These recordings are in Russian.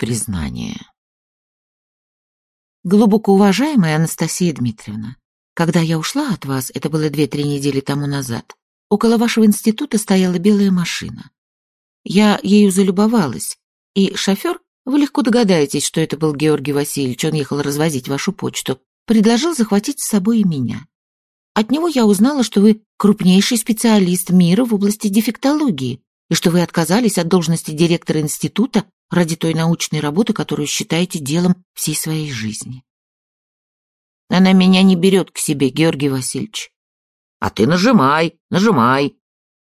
признание. Глубоко уважаемая Анастасия Дмитриевна, когда я ушла от вас, это было две-три недели тому назад, около вашего института стояла белая машина. Я ею залюбовалась, и шофер, вы легко догадаетесь, что это был Георгий Васильевич, он ехал развозить вашу почту, предложил захватить с собой и меня. От него я узнала, что вы крупнейший специалист мира в области дефектологии, и что вы отказались от должности директора института ради той научной работы, которую считаете делом всей своей жизни. Она меня не берет к себе, Георгий Васильевич. А ты нажимай, нажимай.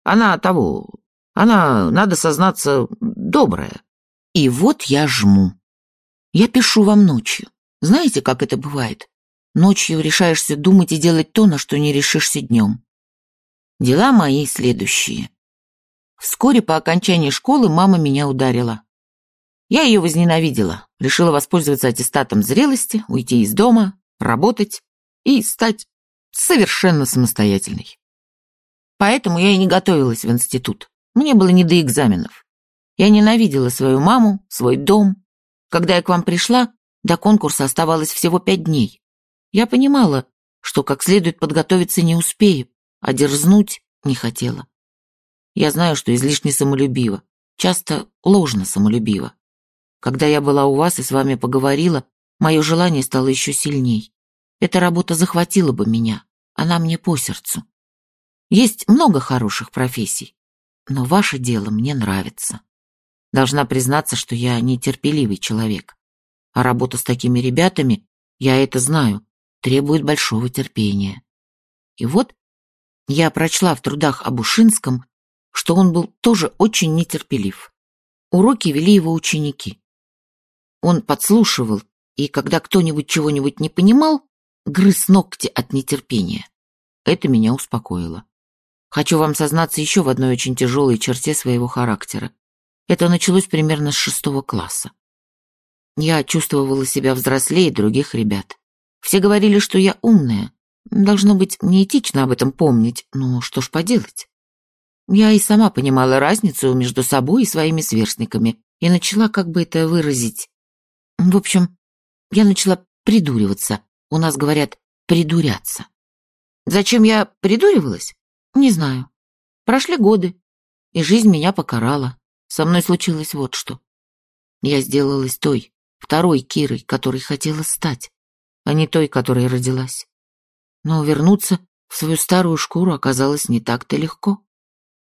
Она того, она, надо сознаться, добрая. И вот я жму. Я пишу вам ночью. Знаете, как это бывает? Ночью решаешься думать и делать то, на что не решишься днем. Дела мои следующие. Вскоре по окончании школы мама меня ударила. Я ее возненавидела, решила воспользоваться аттестатом зрелости, уйти из дома, работать и стать совершенно самостоятельной. Поэтому я и не готовилась в институт. Мне было не до экзаменов. Я ненавидела свою маму, свой дом. Когда я к вам пришла, до конкурса оставалось всего пять дней. Я понимала, что как следует подготовиться не успею, а дерзнуть не хотела. Я знаю, что излишне самолюбиво, часто ложно самолюбиво. Когда я была у вас и с вами поговорила, мое желание стало еще сильней. Эта работа захватила бы меня, она мне по сердцу. Есть много хороших профессий, но ваше дело мне нравится. Должна признаться, что я нетерпеливый человек. А работа с такими ребятами, я это знаю, требует большого терпения. И вот я прочла в трудах об Ушинском, что он был тоже очень нетерпелив. Уроки вели его ученики. Он подслушивал, и когда кто-нибудь чего-нибудь не понимал, грыз ногти от нетерпения. Это меня успокоило. Хочу вам сознаться еще в одной очень тяжелой черте своего характера. Это началось примерно с шестого класса. Я чувствовала себя взрослее других ребят. Все говорили, что я умная. Должно быть, неэтично об этом помнить, но что ж поделать. Я и сама понимала разницу между собой и своими сверстниками и начала, как бы это выразить, в общем, я начала придуриваться. У нас говорят «придуряться». Зачем я придуривалась? Не знаю. Прошли годы, и жизнь меня покарала. Со мной случилось вот что. Я сделалась той, второй Кирой, которой хотела стать, а не той, которой родилась. Но вернуться в свою старую шкуру оказалось не так-то легко.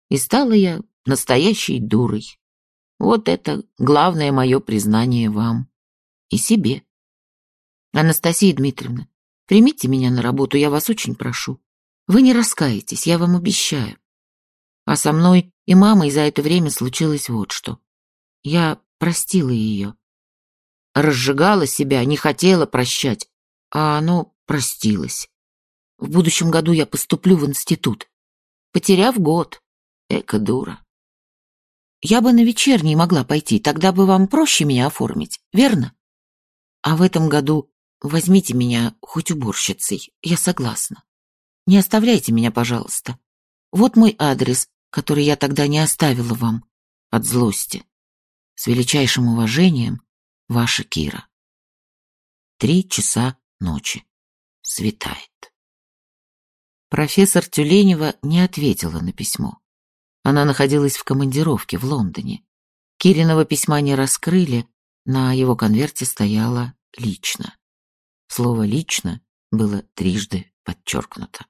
И стала я настоящей дурой. Вот это главное мое признание вам и себе. Анастасия Дмитриевна, примите меня на работу, я вас очень прошу. Вы не раскаетесь, я вам обещаю. А со мной и мамой за это время случилось вот что. Я простила ее. Разжигала себя, не хотела прощать, а оно простилось. В будущем году я поступлю в институт, потеряв год. Эка дура. Я бы на вечерний могла пойти, тогда бы вам проще меня оформить, верно? А в этом году возьмите меня хоть уборщицей, я согласна. Не оставляйте меня, пожалуйста. Вот мой адрес, который я тогда не оставила вам от злости. С величайшим уважением, ваша Кира. Три часа ночи. Светает. Профессор Тюленева не ответила на письмо. Она находилась в командировке в Лондоне. Кириного письма не раскрыли, на его конверте стояло лично. Слово «лично» было трижды подчеркнуто.